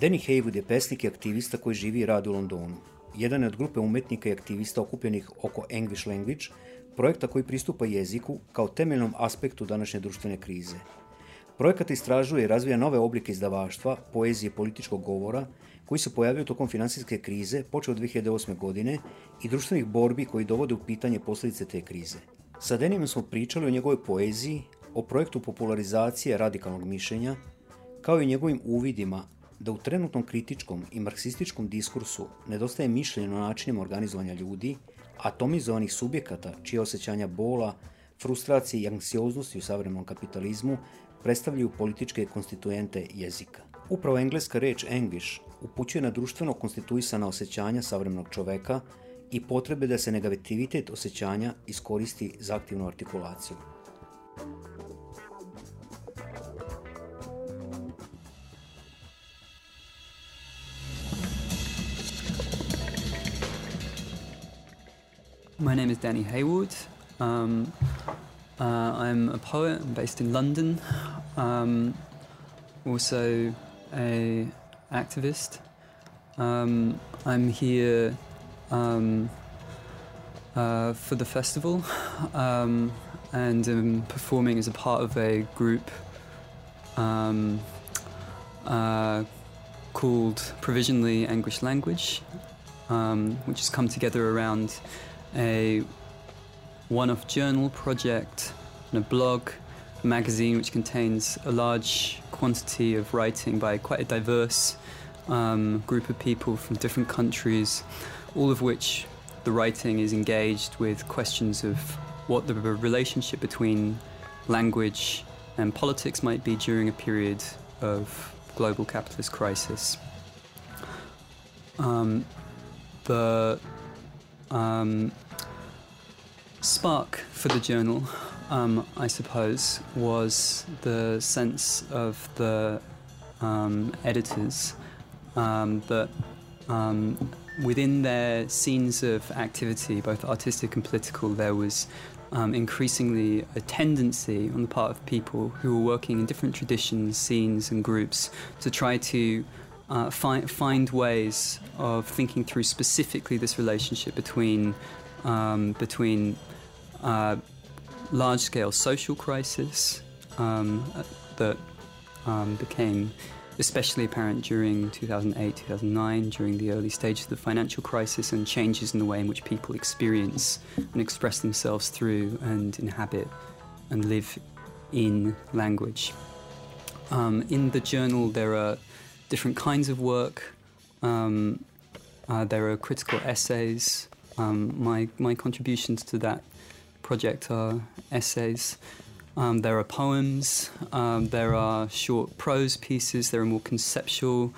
Danny Haywood je pesnik i aktivista koji živi i radi u Londonu. Jedan je od grupe umetnika i aktivista okupljenih oko English Language, projekta koji pristupa jeziku kao temeljnom aspektu današnje društvene krize. Projekat istražuje i razvija nove oblike izdavaštva, poezije političkog govora, koji se pojavio tokom finansijske krize, počeo od 2008. godine i društvenih borbi koji dovode u pitanje posljedice te krize. Sa Denijom smo pričali o njegovoj poeziji, o projektu popularizacije radikalnog mišljenja, kao i njegovim uvidima da u trenutnom kritičkom i marksističkom diskursu nedostaje mišljenje o načinima organizovanja ljudi, atomizovanih subjekata čije osjećanja bola, frustracije i anksioznosti u savremenom kapitalizmu predstavljaju političke konstituente jezika. Upravo engleska reč English upućuje na društveno konstituisana osjećanja savremenog čoveka i potrebe da se negativitet osjećanja iskoristi za aktivnu artikulaciju. My name is Danny Hayward. Um, uh, I'm a poet. I'm based in London. Um, also a activist. Um, I'm here um, uh, for the festival um, and am performing as a part of a group um, uh, called Provisionally Anguish Language, which has come together around a one off journal project and a blog, a magazine which contains a large quantity of writing by quite a diverse um, group of people from different countries, all of which the writing is engaged with questions of what the relationship between language and politics might be during a period of global capitalist crisis. Um, the um, spark for the journal, um, I suppose, was the sense of the um, editors um, that um, within their scenes of activity, both artistic and political, there was um, increasingly a tendency on the part of people who were working in different traditions, scenes, and groups to try to uh, find, find ways of thinking through specifically this relationship between um, between uh, large scale social crisis um, that um, became especially apparent during 2008 2009, during the early stages of the financial crisis, and changes in the way in which people experience and express themselves through and inhabit and live in language. Um, in the journal, there are different kinds of work. Um, uh, there are critical essays. Um, my my contributions to that project are essays. Um, there are poems, um, there are short prose pieces, there are more conceptual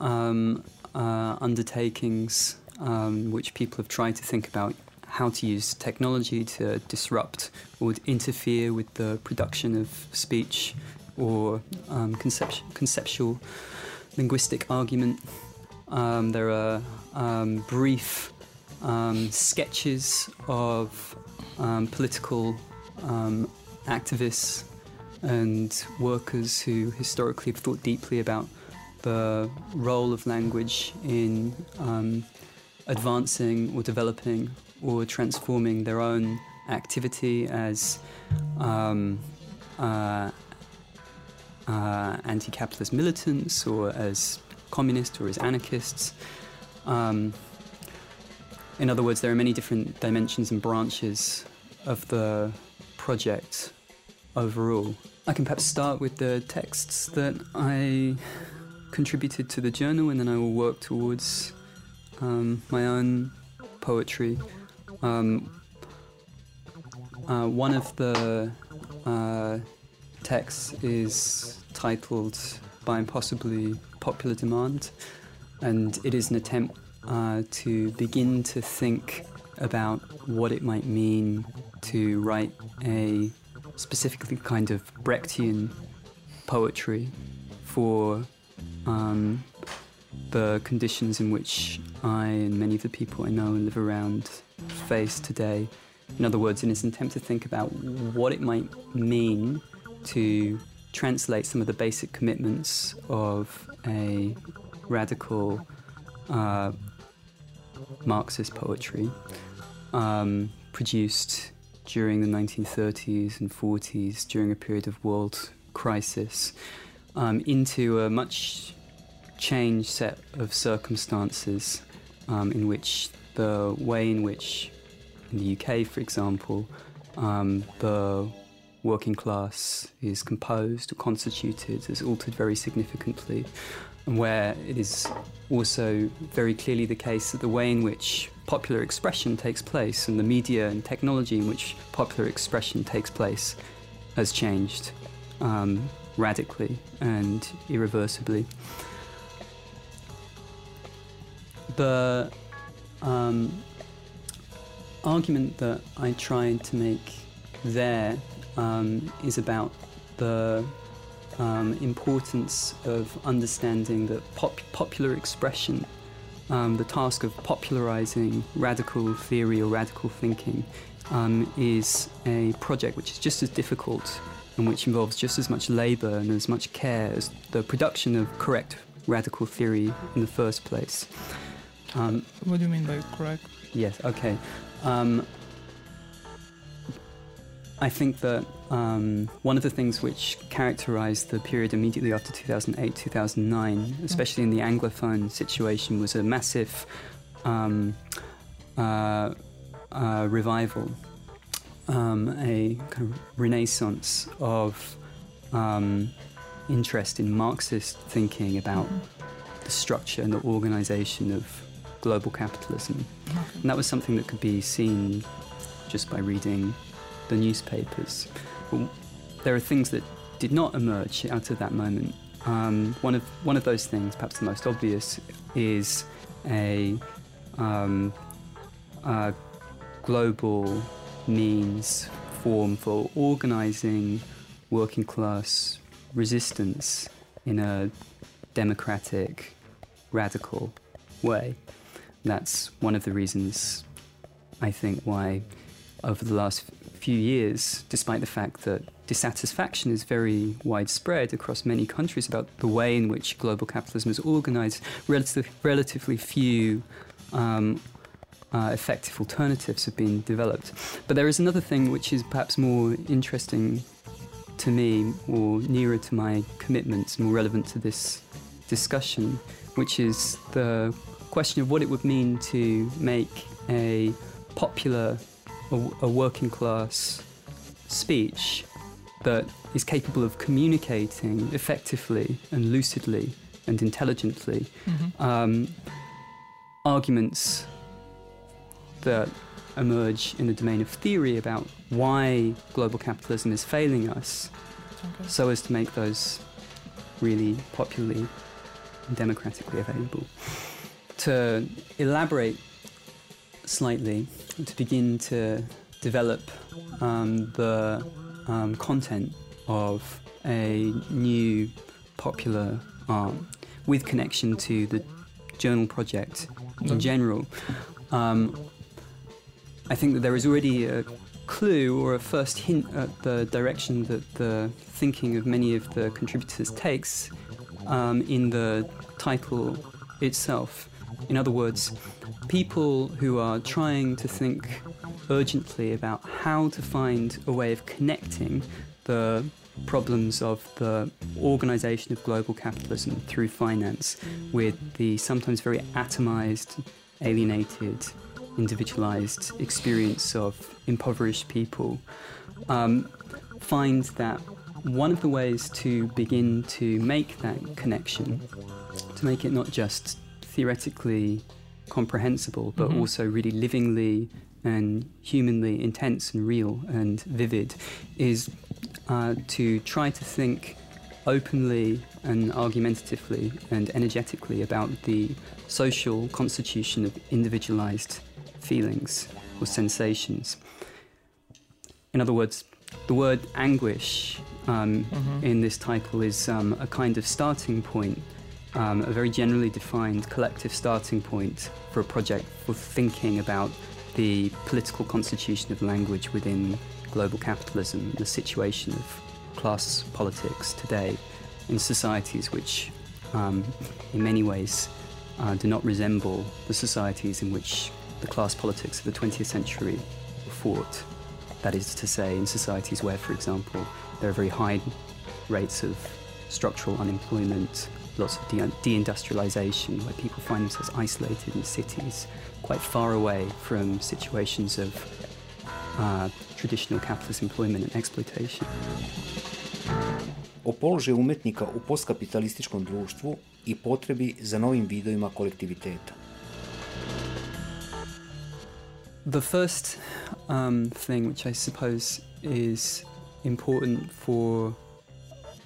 um, uh, undertakings um, which people have tried to think about how to use technology to disrupt or interfere with the production of speech or um, conceptual, conceptual linguistic argument. Um, there are brief sketches of um, political um, activists and workers who historically have thought deeply about the role of language in um, advancing or developing or transforming their own activity as um, uh, uh, anti capitalist militants or as communists or as anarchists. Um, in other words, there are many different dimensions and branches of the project overall. I can perhaps start with the texts that I contributed to the journal, and then I will work towards um, my own poetry. Um, uh, one of the uh, texts is titled By Impossibly Popular Demand, and it is an attempt uh, to begin to think about what it might mean to write a specifically kind of Brechtian poetry for um, the conditions in which I and many of the people I know and live around face today. In other words, in its attempt to think about what it might mean to translate some of the basic commitments of a radical uh, Marxist poetry um, produced during the 1930s and 40s during a period of world crisis um, into a much changed set of circumstances um, in which the way in which, in the UK, for example, um, the working class is composed or constituted has altered very significantly, and where it is also very clearly the case that the way in which popular expression takes place and the media and technology in which popular expression takes place has changed um, radically and irreversibly. The um, argument that I tried to make there um, is about the um, importance of understanding that pop- popular expression, um, the task of popularizing radical theory or radical thinking, um, is a project which is just as difficult and which involves just as much labor and as much care as the production of correct radical theory in the first place. Um, what do you mean by correct? Yes, okay. Um, I think that um, one of the things which characterized the period immediately after 2008 2009, especially in the Anglophone situation, was a massive um, uh, uh, revival, um, a kind of renaissance of um, interest in Marxist thinking about mm-hmm. the structure and the organization of global capitalism. And that was something that could be seen just by reading the newspapers. But there are things that did not emerge out of that moment. Um, one of one of those things, perhaps the most obvious, is a, um, a global means form for organising working class resistance in a democratic, radical way. That's one of the reasons I think why over the last few years, despite the fact that dissatisfaction is very widespread across many countries about the way in which global capitalism is organized, relative, relatively few um, uh, effective alternatives have been developed. But there is another thing which is perhaps more interesting to me, or nearer to my commitments, more relevant to this discussion, which is the question of what it would mean to make a popular a, a working class speech that is capable of communicating effectively and lucidly and intelligently mm-hmm. um, arguments that emerge in the domain of theory about why global capitalism is failing us okay. so as to make those really popularly and democratically available. To elaborate slightly to begin to develop um, the um, content of a new popular art with connection to the journal project in mm-hmm. general. Um, I think that there is already a clue or a first hint at the direction that the thinking of many of the contributors takes um, in the title itself. In other words, people who are trying to think urgently about how to find a way of connecting the problems of the organization of global capitalism through finance with the sometimes very atomized, alienated, individualized experience of impoverished people, um, find that one of the ways to begin to make that connection, to make it not just theoretically comprehensible, but mm-hmm. also really livingly and humanly intense and real and vivid, is uh, to try to think openly and argumentatively and energetically about the social constitution of individualized feelings or sensations. In other words, the word anguish um, mm-hmm. in this title is um, a kind of starting point, um, a very generally defined collective starting point for a project for thinking about the political constitution of language within global capitalism, the situation of class politics today in societies which, um, in many ways, uh, do not resemble the societies in which the class politics of the 20th century were fought. That is to say, in societies where, for example, there are very high rates of structural unemployment, lots of de- deindustrialization, where people find themselves isolated in cities, quite far away from situations of uh, traditional capitalist employment and exploitation. O položaju umetnika u postkapitalističkom društvu i potrebi za novim vidovima kolektiviteta. The first um, thing, which I suppose is important for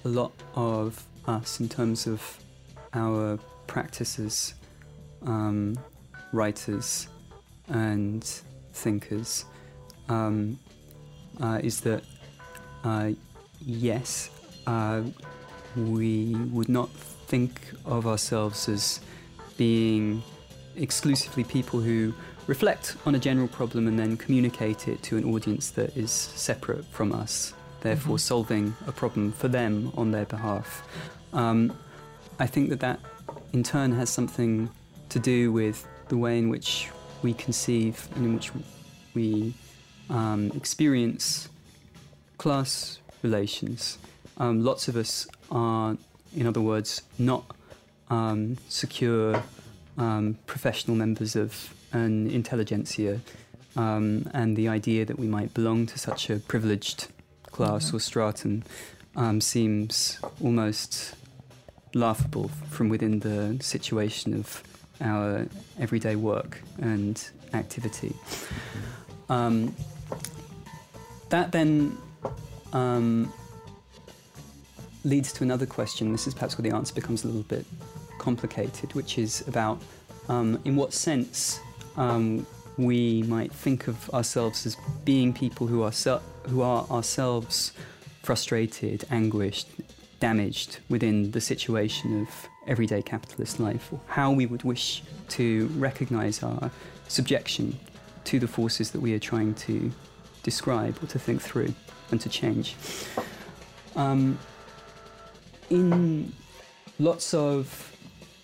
a lot of us in terms of our practices, um, writers, and thinkers, um, uh, is that uh, yes, uh, we would not think of ourselves as being exclusively people who reflect on a general problem and then communicate it to an audience that is separate from us, therefore mm-hmm. solving a problem for them on their behalf. Um, I think that that in turn has something to do with the way in which we conceive and in which we um, experience class relations. Um, lots of us are, in other words, not um, secure um, professional members of an intelligentsia, um, and the idea that we might belong to such a privileged class mm-hmm. or stratum um, seems almost laughable from within the situation of our everyday work and activity. Um, that then um, leads to another question. This is perhaps where the answer becomes a little bit complicated, which is about um, in what sense um, we might think of ourselves as being people who are, se- who are ourselves frustrated, anguished, damaged within the situation of everyday capitalist life, or how we would wish to recognize our subjection to the forces that we are trying to describe or to think through and to change. Um, in lots of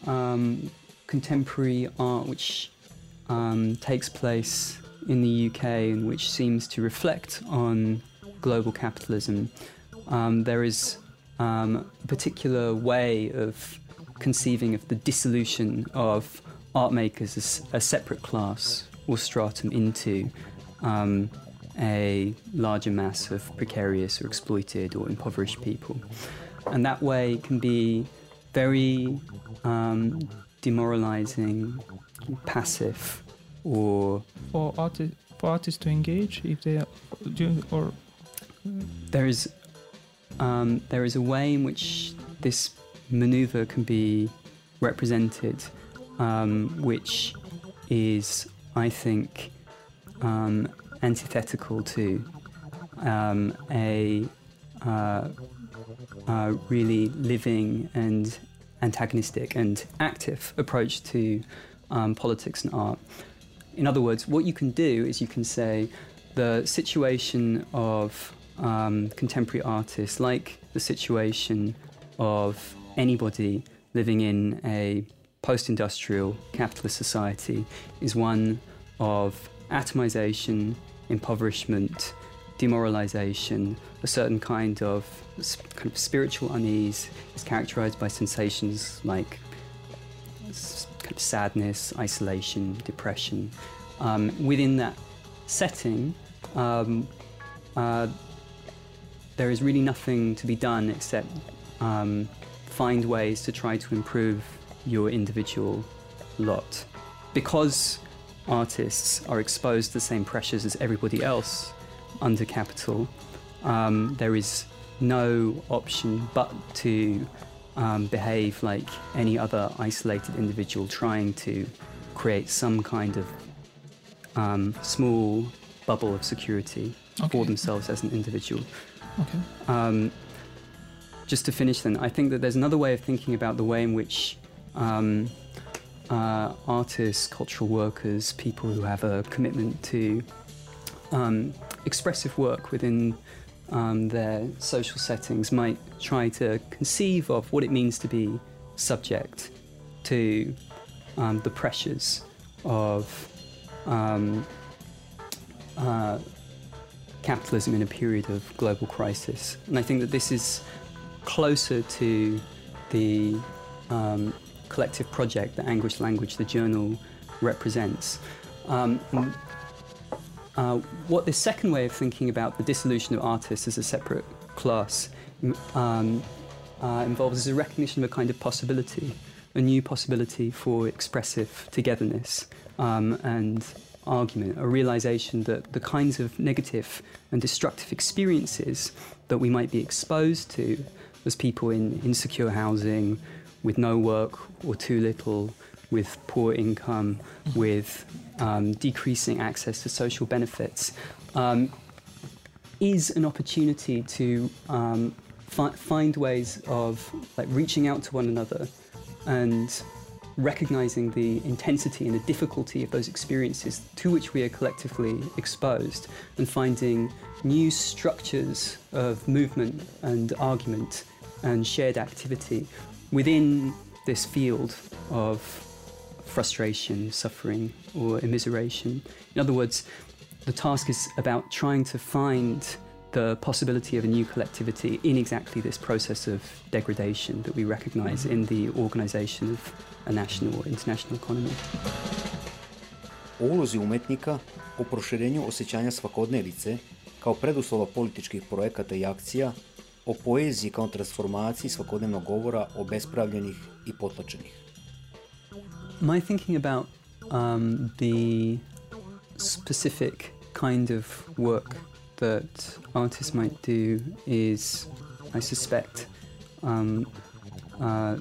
um, contemporary art which um, takes place in the UK and which seems to reflect on global capitalism, um, there is um, a particular way of conceiving of the dissolution of art makers as a separate class or stratum into um, a larger mass of precarious or exploited or impoverished people. And that way can be very um, demoralizing, passive, or. For, arti- for artists to engage if they are doing, or. There is, um, there is a way in which this maneuver can be represented, um, which is, I think, um, antithetical to um, a uh, uh, really living and antagonistic and active approach to um, politics and art. In other words, what you can do is you can say the situation of um, contemporary artists, like the situation of anybody living in a post industrial capitalist society, is one of atomization, impoverishment, demoralization, a certain kind of kind of spiritual unease is characterized by sensations like sadness, isolation, depression. Um, within that setting, um, uh, there is really nothing to be done except um, find ways to try to improve your individual lot. Because artists are exposed to the same pressures as everybody else under capital, um, there is no option but to um, behave like any other isolated individual trying to create some kind of um, small bubble of security Okay. for themselves as an individual. Okay. Um, just to finish, then, I think that there's another way of thinking about the way in which um, uh, artists, cultural workers, people who have a commitment to um, expressive work within um, their social settings might try to conceive of what it means to be subject to um, the pressures of um, uh, capitalism in a period of global crisis. And I think that this is closer to the um, collective project that Anguish Language, the journal, represents. Um, uh, what this second way of thinking about the dissolution of artists as a separate class um, uh, involves is a recognition of a kind of possibility, a new possibility for expressive togetherness um, and argument, a realization that the kinds of negative and destructive experiences that we might be exposed to as people in insecure housing, with no work or too little, with poor income, with um, decreasing access to social benefits, um, is an opportunity to um, fi- find ways of like reaching out to one another and recognizing the intensity and the difficulty of those experiences to which we are collectively exposed and finding new structures of movement and argument and shared activity within this field of frustration, suffering, or immiseration. In other words, the task is about trying to find the possibility of a new collectivity in exactly this process of degradation that we recognize in the organization of a national or international economy. O ulozi umetnika, o proširenju osjećanja svakodnevice kao preduslova političkih projekata i akcija, o poeziji kao transformaciji svakodnevnog govora obespravljenih i potlačenih. My thinking about um, the specific kind of work that artists might do is, I suspect, um, uh,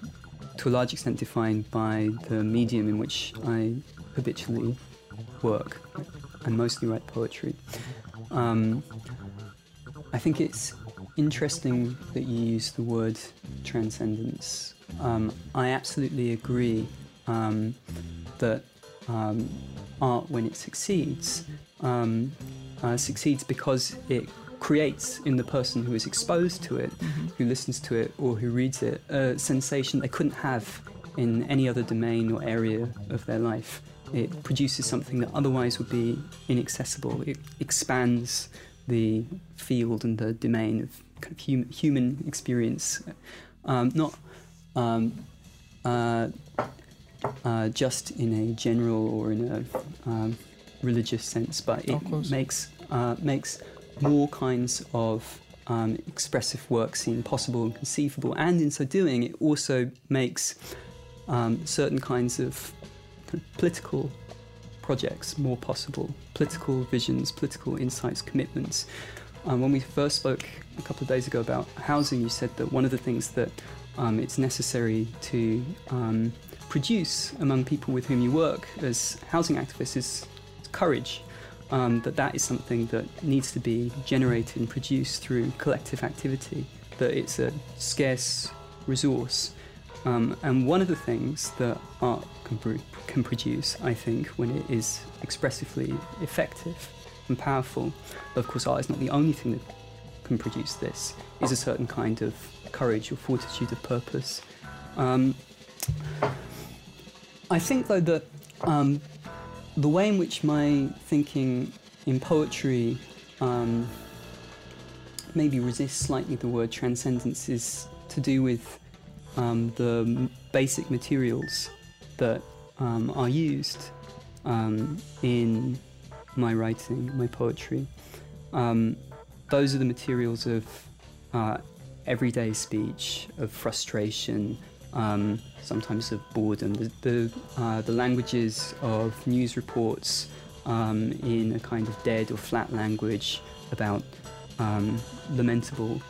to a large extent defined by the medium in which I habitually work. I mostly write poetry. Um, I think it's interesting that you use the word transcendence. Um, I absolutely agree um, that um, art, when it succeeds, um, uh, succeeds because it creates in the person who is exposed to it, who listens to it, or who reads it, a sensation they couldn't have in any other domain or area of their life. It produces something that otherwise would be inaccessible. It expands the field and the domain of kind of hum- human experience, um, not um, uh, uh, just in a general or in a um, religious sense, but it makes uh, makes more kinds of um, expressive work seem possible and conceivable, and in so doing, it also makes um, certain kinds of kind of political projects more possible, political visions, political insights, commitments. Um, when we first spoke a couple of days ago about housing, you said that one of the things that um, it's necessary to um, produce among people with whom you work as housing activists is courage. Um, that that is something that needs to be generated and produced through collective activity. That it's a scarce resource. Um, and one of the things that art can, can produce, I think, when it is expressively effective and powerful, of course, art is not the only thing that can produce this, is a certain kind of courage or fortitude of purpose. Um, I think, though, that um, the way in which my thinking in poetry um, maybe resists slightly the word transcendence is to do with um, the basic materials that um, are used um, in my writing, my poetry. Um, those are the materials of uh, everyday speech, of frustration, um, sometimes of boredom. The, the, uh, the languages of news reports um, in a kind of dead or flat language about um, lamentable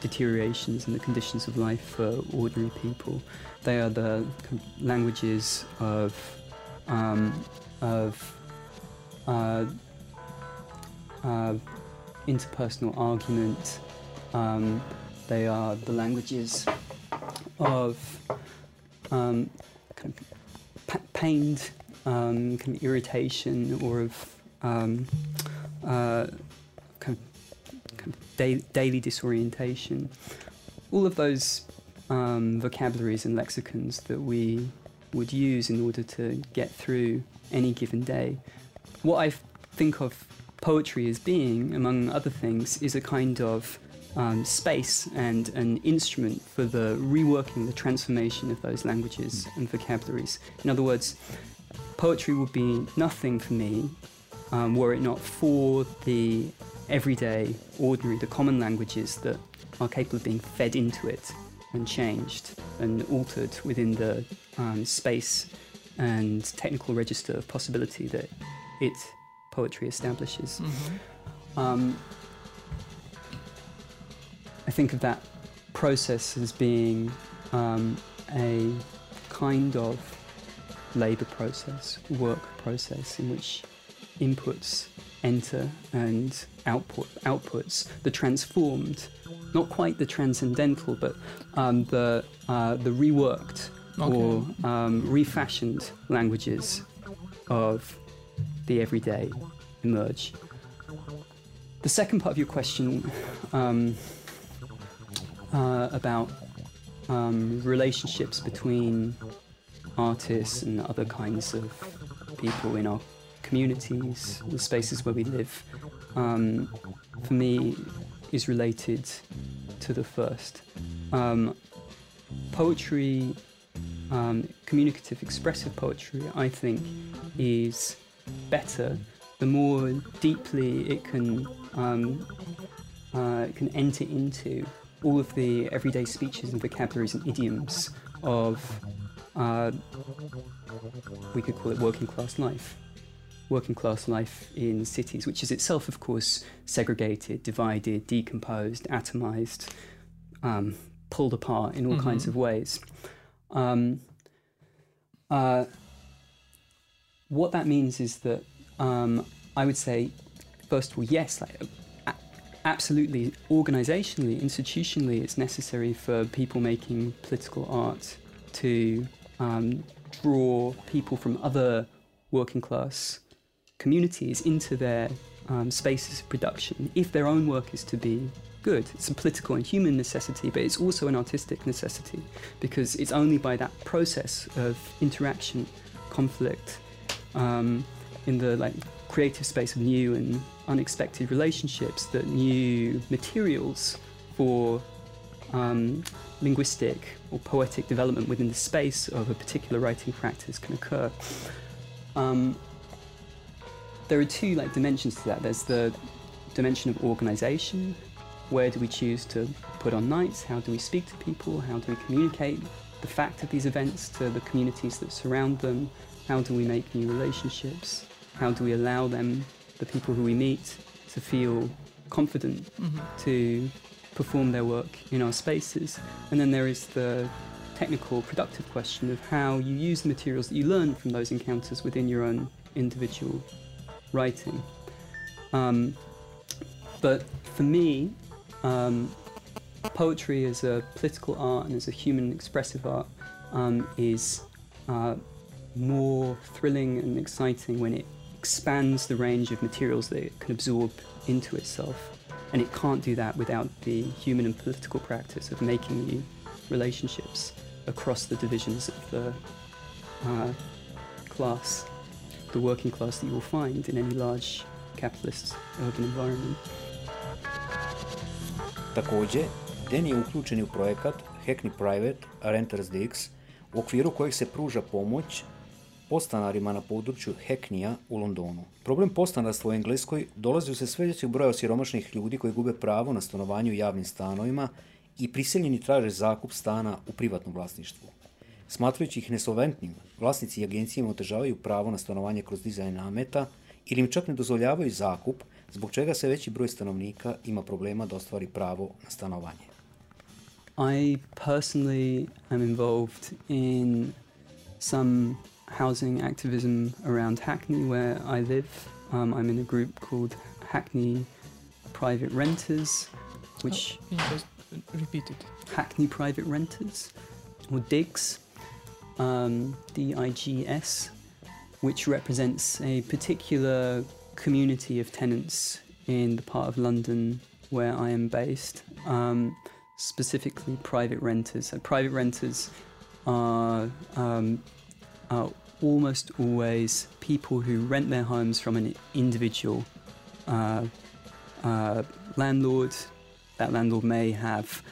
deteriorations in the conditions of life for ordinary people. They are the languages of um, of uh, uh, interpersonal argument. Um, they are the languages of um, kind of pa- pained um, kind of irritation or of um, uh, kind of, kind of da- daily disorientation. All of those um, vocabularies and lexicons that we would use in order to get through any given day. What I think of poetry as being, among other things, is a kind of um, space and an instrument for the reworking, the transformation of those languages and vocabularies. In other words, poetry would be nothing for me um, were it not for the everyday, ordinary, the common languages that are capable of being fed into it and changed and altered within the um, space and technical register of possibility that it poetry establishes. Mm-hmm. Um, think of that process as being um, a kind of labour process, work process in which inputs enter and output outputs the transformed, not quite the transcendental, but um, the uh, the reworked okay. or um, refashioned languages of the everyday emerge. The second part of your question um, uh, about um, relationships between artists and other kinds of people in our communities, the spaces where we live, um, for me, is related to the first. Um, poetry, um, communicative, expressive poetry, I think, is better the more deeply it can um, uh, it can enter into all of the everyday speeches and vocabularies and idioms of uh, we could call it working class life working class life in cities, which is itself, of course, segregated, divided, decomposed, atomized, um, pulled apart in all mm-hmm. kinds of ways. Um, uh, what that means is that um, I would say, first of all, yes, like, absolutely, organizationally, institutionally, it's necessary for people making political art to um, draw people from other working class communities into their um, spaces of production if their own work is to be good. It's a political and human necessity, but it's also an artistic necessity because it's only by that process of interaction, conflict, um, in the like creative space of new and unexpected relationships that new materials for um, linguistic or poetic development within the space of a particular writing practice can occur. Um, there are two like dimensions to that. There's the dimension of organization. Where do we choose to put on nights? How do we speak to people? How do we communicate the fact of these events to the communities that surround them? How do we make new relationships? How do we allow them, the people who we meet, to feel confident mm-hmm. to perform their work in our spaces? And then there is the technical, productive question of how you use the materials that you learn from those encounters within your own individual writing. Um, but for me, um, poetry as a political art and as a human expressive art um, is uh, more thrilling and exciting when it expands the range of materials that it can absorb into itself. And it can't do that without the human and political practice of making new relationships across the divisions of the uh, class the working class that you will find in any large capitalist urban environment. Takođe, Den je uključen u projekat Hackney Private Renters DIGS, u okviru kojeg se pruža pomoć postanarima na području Hackneya u Londonu. Problem postanarstva u Engleskoj dolazi u se sve većeg broja siromašnih ljudi koji gube pravo na stanovanje u javnim stanovima i prisiljeni traže zakup stana u privatnom vlasništvu. Smatrajući ih nesolventnim, vlasnici i agencije im otežavaju pravo na stanovanje kroz dizajn nameta ili im čak ne dozvoljavaju zakup, zbog čega se veći broj stanovnika ima problema da ostvari pravo na stanovanje. I personally am involved in some housing activism around Hackney, where I live. Um, I'm in a group called Hackney Private Renters, which Oh, just repeat it? Hackney Private Renters, or DIGS, um, D I G S, which represents a particular community of tenants in the part of London where I am based, um, specifically private renters. So, private renters are, um, are almost always people who rent their homes from an individual uh, uh, landlord. That landlord may have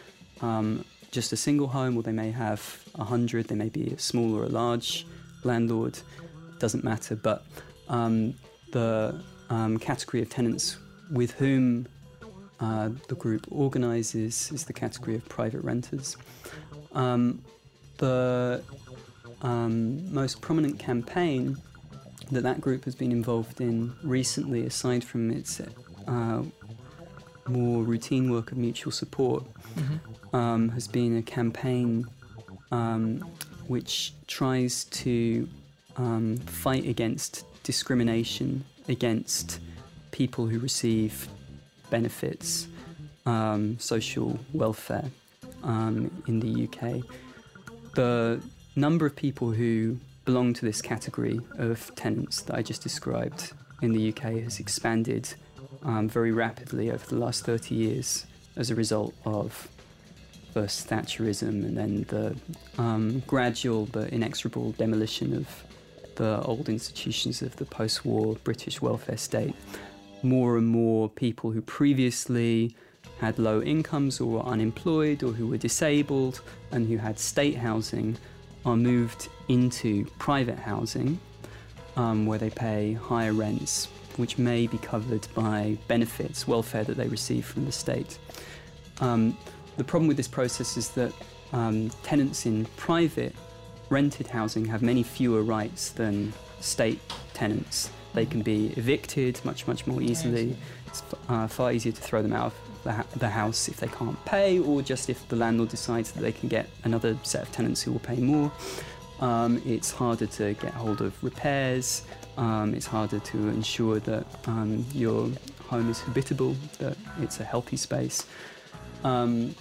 um, just a single home, or they may have a hundred. They may be a small or a large landlord. Doesn't matter. But um, the um, category of tenants with whom uh, the group organises is the category of private renters. Um, the um, most prominent campaign that that group has been involved in recently, aside from its uh, more routine work of mutual support, Mm-hmm. um, has been a campaign um, which tries to um, fight against discrimination against people who receive benefits, um, social welfare um, in the UK. The number of people who belong to this category of tenants that I just described in the UK has expanded um, very rapidly over the last 30 years as a result of first Thatcherism and then the um, gradual but inexorable demolition of the old institutions of the post war British welfare state. More and more people who previously had low incomes or were unemployed or who were disabled and who had state housing are moved into private housing um, where they pay higher rents, which may be covered by benefits, welfare that they receive from the state. Um, the problem with this process is that um, tenants in private rented housing have many fewer rights than state tenants. They can be evicted much, much more easily. It's uh, far easier to throw them out of the, the house if they can't pay, or just if the landlord decides that they can get another set of tenants who will pay more. Um, it's harder to get hold of repairs. Um, it's harder to ensure that um, your home is habitable, that it's a healthy space. Um,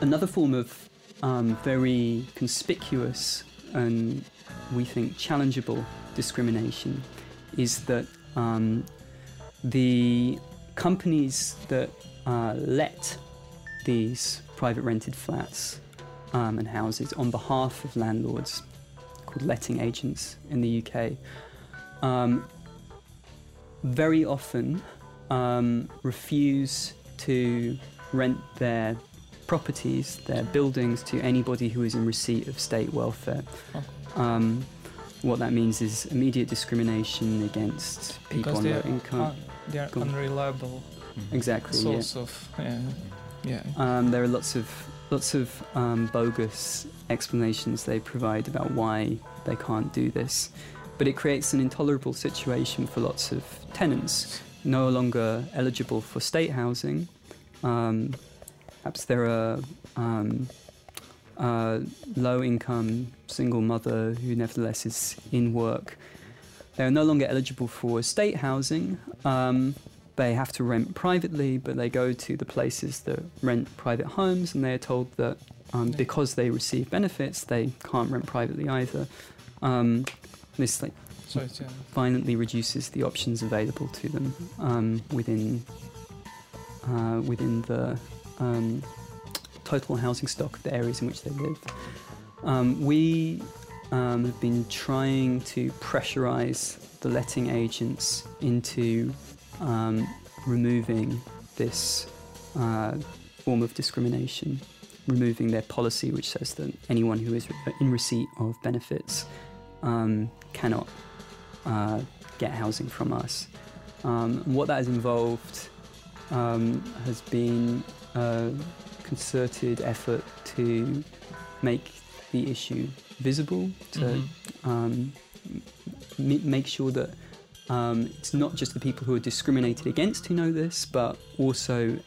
another form of um, very conspicuous and we think challengeable discrimination is that um, the companies that uh, let these private rented flats um, and houses on behalf of landlords, called letting agents in the UK, um, very often um, refuse to rent their properties, their buildings, to anybody who is in receipt of state welfare. Um, what that means is immediate discrimination against people on low income. un- they are unreliable exactly. Yeah. of yeah, yeah. Um, there are lots of lots of um, bogus explanations they provide about why they can't do this, but it creates an intolerable situation for lots of tenants no longer eligible for state housing. Um, perhaps there are a um, uh, low-income single mother who nevertheless is in work. They are no longer eligible for state housing. Um, they have to rent privately, but they go to the places that rent private homes, and they are told that um, because they receive benefits, they can't rent privately either. Um, this like yeah. violently reduces the options available to them um, within uh, within the um, total housing stock of the areas in which they live. Um, we um, have been trying to pressurize the letting agents into um, removing this uh, form of discrimination, removing their policy which says that anyone who is in receipt of benefits um, cannot uh, get housing from us. Um, and what that has involved um, has been a concerted effort to make the issue visible, to Mhm. um, m- make sure that um, it's not just the people who are discriminated against who know this, but also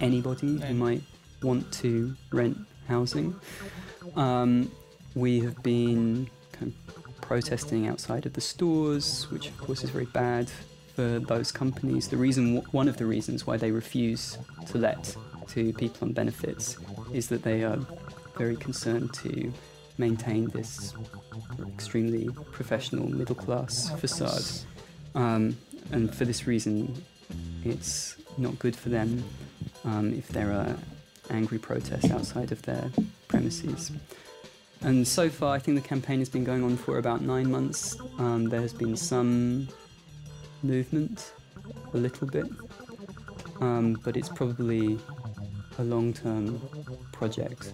anybody who might want to rent housing. Um, we have been kind of protesting outside of the stores, which of course is very bad for those companies. The reason, one of the reasons why they refuse to let to people on benefits is that they are very concerned to maintain this extremely professional middle class facade. Um, and for this reason, it's not good for them um, if there are angry protests outside of their premises. And so far, I think the campaign has been going on for about nine months. Um, there has been some movement, a little bit, um, but it's probably a long term project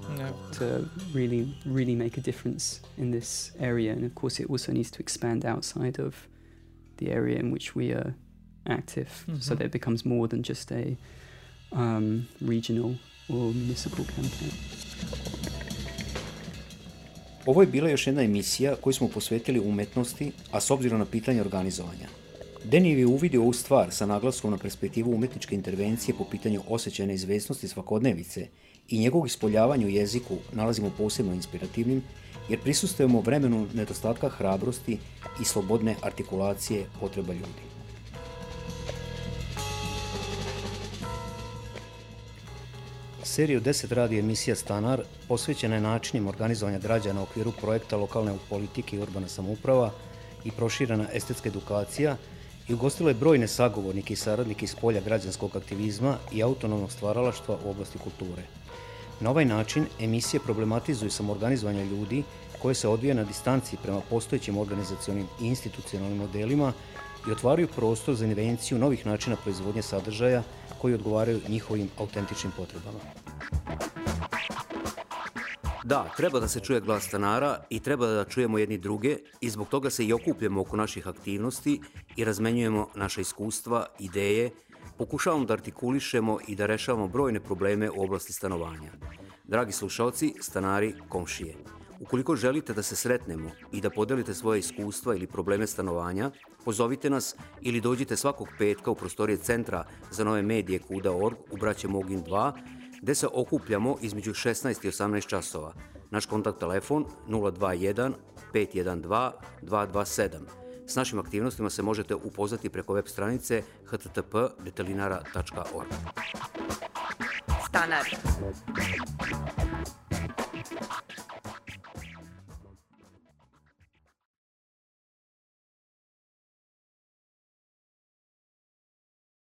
to really, really make a difference in this area. And of course, it also needs to expand outside of the area in which we are active mm-hmm. so that it becomes more than just a um, regional or municipal campaign. Ovo je bila još jedna emisija koju smo posvetili umetnosti, a s obzirom na pitanje organizovanja. Denijev je uvidio ovu stvar sa naglaskom na perspektivu umetničke intervencije po pitanju osjećajne izvesnosti svakodnevice i njegovog ispoljavanja u jeziku nalazimo posebno inspirativnim, jer prisustujemo vremenu nedostatka hrabrosti i slobodne artikulacije potreba ljudi. Seriju 10 radi emisija Stanar posvećena je načinima organizovanja građana u okviru projekta lokalne politike i urbana samouprava i proširena estetska edukacija i ugostila je brojne sagovornike i saradnike iz polja građanskog aktivizma i autonomnog stvaralaštva u oblasti kulture. Na ovaj način emisije problematizuju samorganizovanje ljudi koje se odvija na distanci prema postojećim organizacionim i institucionalnim modelima i otvaraju prostor za invenciju novih načina proizvodnje sadržaja koji odgovaraju njihovim autentičnim potrebama. Da, treba da se čuje glas stanara i treba da čujemo jedni druge i zbog toga se i okupljamo oko naših aktivnosti i razmenjujemo naše iskustva, ideje, pokušavamo da artikulišemo i da rešavamo brojne probleme u oblasti stanovanja. Dragi slušalci, stanari, komšije, ukoliko želite da se sretnemo i da podelite svoje iskustva ili probleme stanovanja, pozovite nas ili dođite svakog petka u prostorije Centra za nove medije Kuda.org u Braće Mogin 2 gde se okupljamo između 16 i 18 časova. Naš kontakt telefon 021 512 227. S našim aktivnostima se možete upoznati preko web stranice http.detalinara.org. Stanar.